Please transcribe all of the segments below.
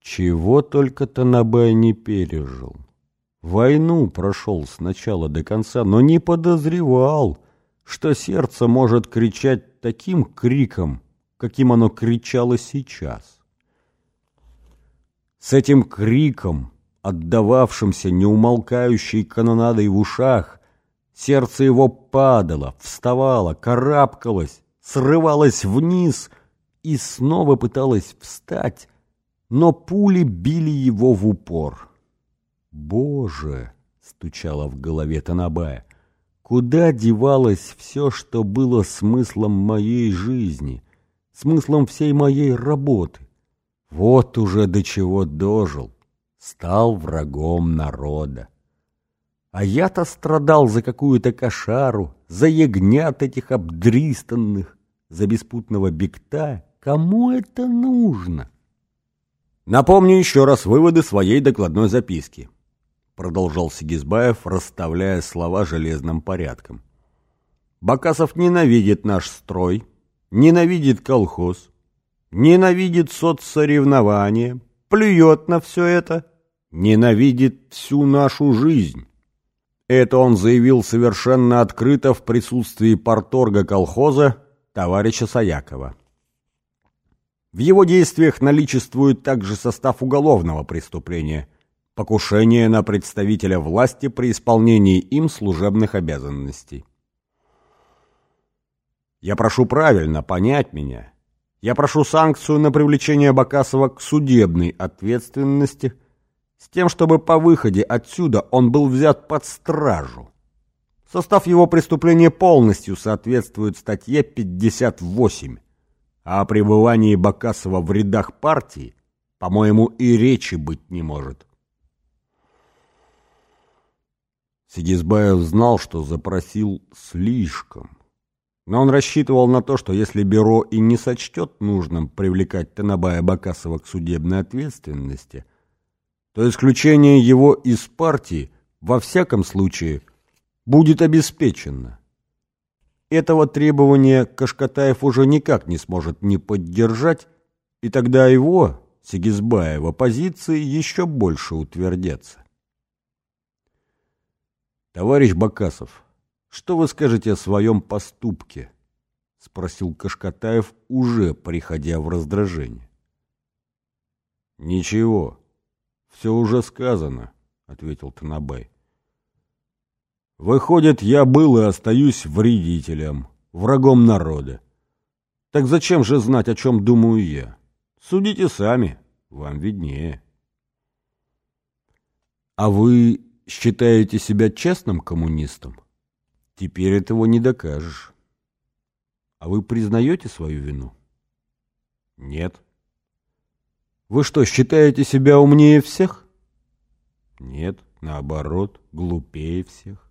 Чего только Танабай не пережил. Войну прошел с начала до конца, но не подозревал, что сердце может кричать таким криком, каким оно кричало сейчас. С этим криком, отдававшимся неумолкающей канонадой в ушах, сердце его падало, вставало, карабкалось, срывалось вниз и снова пыталось встать, но пули били его в упор. «Боже!» — стучало в голове Танабая. «Куда девалось все, что было смыслом моей жизни, смыслом всей моей работы? Вот уже до чего дожил, стал врагом народа. А я-то страдал за какую-то кошару, за ягнят этих обдристанных, за беспутного бекта. Кому это нужно?» Напомню еще раз выводы своей докладной записки продолжал Сигизбаев, расставляя слова железным порядком. Бакасов ненавидит наш строй, ненавидит колхоз, ненавидит соцсоревнования, плюет на все это, ненавидит всю нашу жизнь. Это он заявил совершенно открыто в присутствии порторга колхоза товарища Саякова. В его действиях наличествует также состав уголовного преступления – покушение на представителя власти при исполнении им служебных обязанностей. Я прошу правильно понять меня. Я прошу санкцию на привлечение Бакасова к судебной ответственности с тем, чтобы по выходе отсюда он был взят под стражу. Состав его преступления полностью соответствует статье 58, а о пребывании Бакасова в рядах партии, по-моему, и речи быть не может. Сигизбаев знал, что запросил слишком. Но он рассчитывал на то, что если бюро и не сочтет нужным привлекать Танабая Бакасова к судебной ответственности, то исключение его из партии во всяком случае будет обеспечено. Этого требования Кашкатаев уже никак не сможет не поддержать, и тогда его, Сигизбаева, позиции еще больше утвердятся. «Товарищ Бакасов, что вы скажете о своем поступке?» — спросил Кашкатаев, уже приходя в раздражение. «Ничего, все уже сказано», — ответил Танабай. «Выходит, я был и остаюсь вредителем, врагом народа. Так зачем же знать, о чем думаю я? Судите сами, вам виднее». «А вы Считаете себя честным коммунистом? Теперь этого не докажешь. А вы признаете свою вину? Нет. Вы что, считаете себя умнее всех? Нет, наоборот, глупее всех.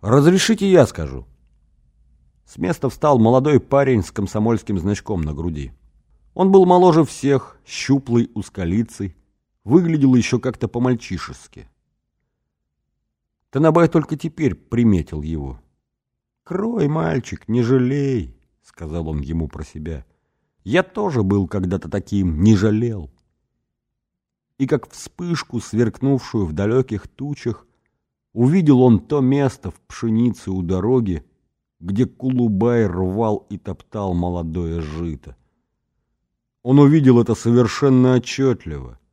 Разрешите я скажу. С места встал молодой парень с комсомольским значком на груди. Он был моложе всех, щуплый, узколицый, выглядел еще как-то по-мальчишески. Танабай только теперь приметил его. «Крой, мальчик, не жалей», — сказал он ему про себя. «Я тоже был когда-то таким, не жалел». И как вспышку, сверкнувшую в далеких тучах, увидел он то место в пшенице у дороги, где Кулубай рвал и топтал молодое жито. Он увидел это совершенно отчетливо —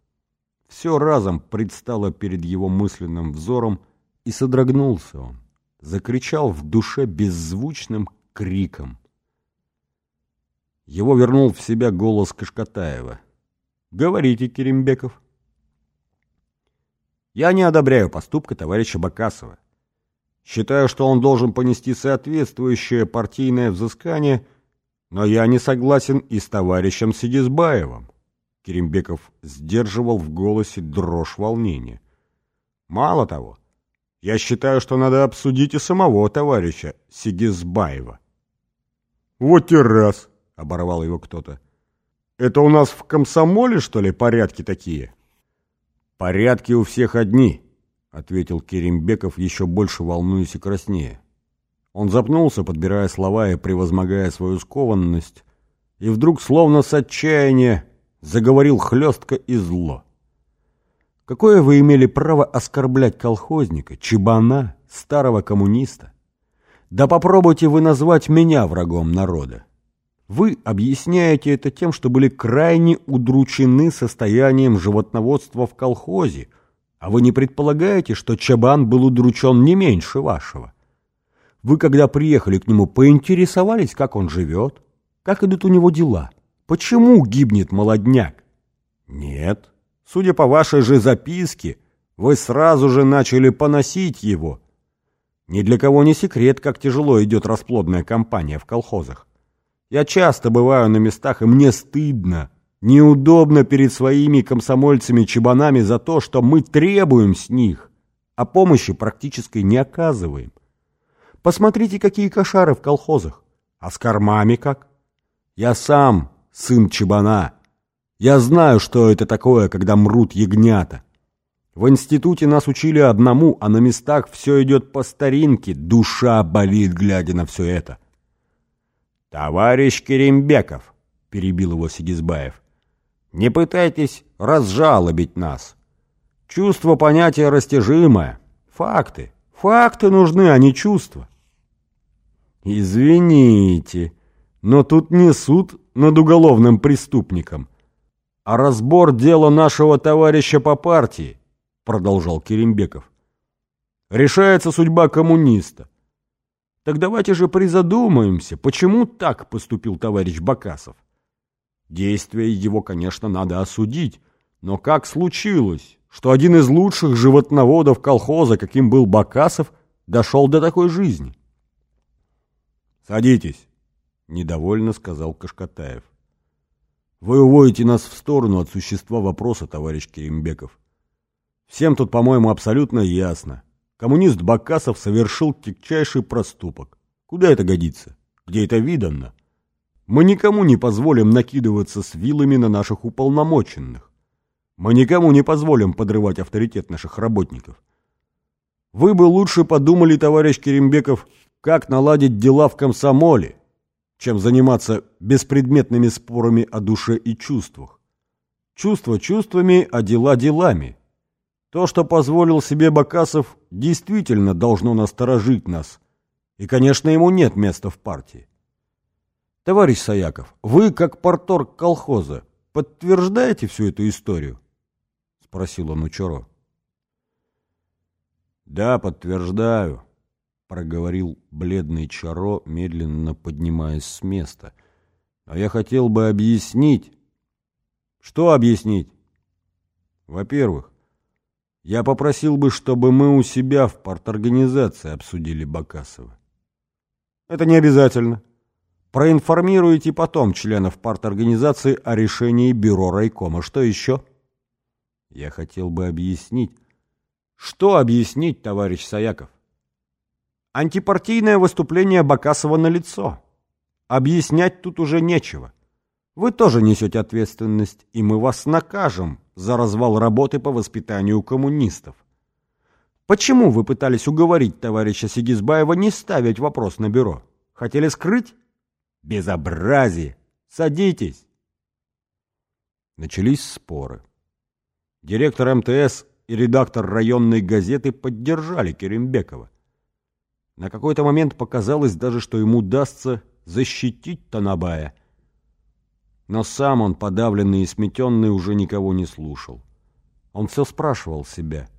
все разом предстало перед его мысленным взором, и содрогнулся он, закричал в душе беззвучным криком. Его вернул в себя голос Кашкатаева. «Говорите, Керембеков». «Я не одобряю поступка товарища Бакасова. Считаю, что он должен понести соответствующее партийное взыскание, но я не согласен и с товарищем Сидисбаевым. Керембеков сдерживал в голосе дрожь волнения. Мало того, я считаю, что надо обсудить и самого товарища Сигизбаева. Вот и раз, оборвал его кто-то. Это у нас в комсомоле, что ли, порядки такие? Порядки у всех одни, ответил Керембеков, еще больше волнуясь и краснее. Он запнулся, подбирая слова и превозмогая свою скованность, и вдруг, словно с отчаяния, заговорил хлестко и зло. Какое вы имели право оскорблять колхозника, чебана, старого коммуниста? Да попробуйте вы назвать меня врагом народа. Вы объясняете это тем, что были крайне удручены состоянием животноводства в колхозе, а вы не предполагаете, что Чабан был удручен не меньше вашего. Вы, когда приехали к нему, поинтересовались, как он живет, как идут у него дела, почему гибнет молодняк? Нет, судя по вашей же записке, вы сразу же начали поносить его. Ни для кого не секрет, как тяжело идет расплодная кампания в колхозах. Я часто бываю на местах, и мне стыдно, неудобно перед своими комсомольцами-чебанами за то, что мы требуем с них, а помощи практически не оказываем. Посмотрите, какие кошары в колхозах. А с кормами как? Я сам сын чебана. Я знаю, что это такое, когда мрут ягнята. В институте нас учили одному, а на местах все идет по старинке, душа болит, глядя на все это. «Товарищ Керембеков», — перебил его Сигизбаев, — «не пытайтесь разжалобить нас. Чувство понятие растяжимое. Факты. Факты нужны, а не чувства». «Извините, но тут не суд над уголовным преступником, а разбор дела нашего товарища по партии», — продолжал Керембеков. «Решается судьба коммуниста. Так давайте же призадумаемся, почему так поступил товарищ Бакасов. Действия его, конечно, надо осудить, но как случилось, что один из лучших животноводов колхоза, каким был Бакасов, дошел до такой жизни? «Садитесь», — недовольно сказал Кашкатаев. «Вы уводите нас в сторону от существа вопроса, товарищ Керимбеков. Всем тут, по-моему, абсолютно ясно. Коммунист Бакасов совершил тягчайший проступок. Куда это годится? Где это видано? Мы никому не позволим накидываться с вилами на наших уполномоченных. Мы никому не позволим подрывать авторитет наших работников. Вы бы лучше подумали, товарищ Керембеков, как наладить дела в комсомоле, чем заниматься беспредметными спорами о душе и чувствах. Чувства чувствами, а дела делами. То, что позволил себе Бакасов, действительно должно насторожить нас. И, конечно, ему нет места в партии. Товарищ Саяков, вы, как порторг колхоза, подтверждаете всю эту историю? Спросил он у Чоро. Да, подтверждаю, проговорил бледный Чаро, медленно поднимаясь с места. Но я хотел бы объяснить. Что объяснить? Во-первых, я попросил бы, чтобы мы у себя в парторганизации обсудили Бакасова. Это не обязательно. Проинформируйте потом членов парторганизации о решении бюро райкома. Что еще? Я хотел бы объяснить. Что объяснить, товарищ Саяков? Антипартийное выступление Бакасова на лицо. Объяснять тут уже нечего. Вы тоже несете ответственность, и мы вас накажем за развал работы по воспитанию коммунистов. Почему вы пытались уговорить товарища Сигизбаева не ставить вопрос на бюро? Хотели скрыть? Безобразие! Садитесь! Начались споры. Директор МТС и редактор районной газеты поддержали Керембекова. На какой-то момент показалось даже, что ему удастся защитить Танабая – но сам он, подавленный и сметенный, уже никого не слушал. Он все спрашивал себя,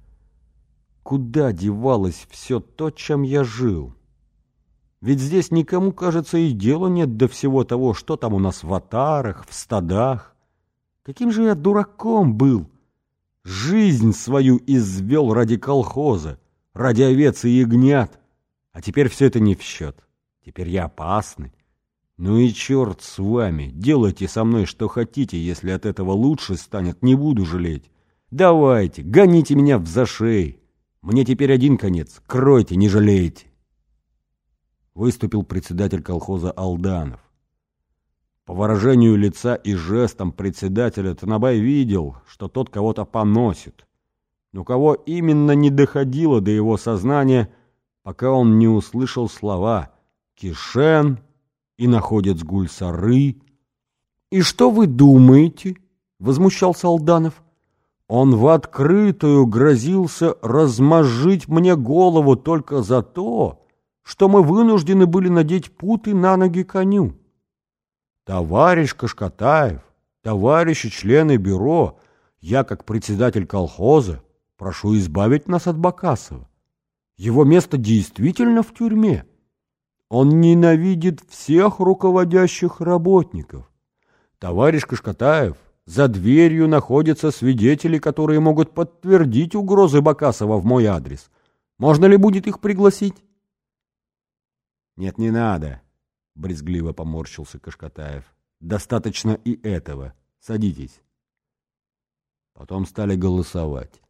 куда девалось все то, чем я жил? Ведь здесь никому, кажется, и дела нет до всего того, что там у нас в атарах, в стадах. Каким же я дураком был! Жизнь свою извел ради колхоза, ради овец и ягнят. А теперь все это не в счет. Теперь я опасный, ну и черт с вами, делайте со мной что хотите, если от этого лучше станет, не буду жалеть. Давайте, гоните меня в зашей. Мне теперь один конец, кройте, не жалейте. Выступил председатель колхоза Алданов. По выражению лица и жестам председателя Танабай видел, что тот кого-то поносит. Но кого именно не доходило до его сознания, пока он не услышал слова «Кишен», и находят с Гульсары. И что вы думаете? — возмущался Алданов. Он в открытую грозился размозжить мне голову только за то, что мы вынуждены были надеть путы на ноги коню. Товарищ Кашкатаев, товарищи члены бюро, я, как председатель колхоза, прошу избавить нас от Бакасова. Его место действительно в тюрьме. Он ненавидит всех руководящих работников. Товарищ Кашкатаев, за дверью находятся свидетели, которые могут подтвердить угрозы Бакасова в мой адрес. Можно ли будет их пригласить? Нет, не надо, брезгливо поморщился Кашкатаев. Достаточно и этого. Садитесь. Потом стали голосовать.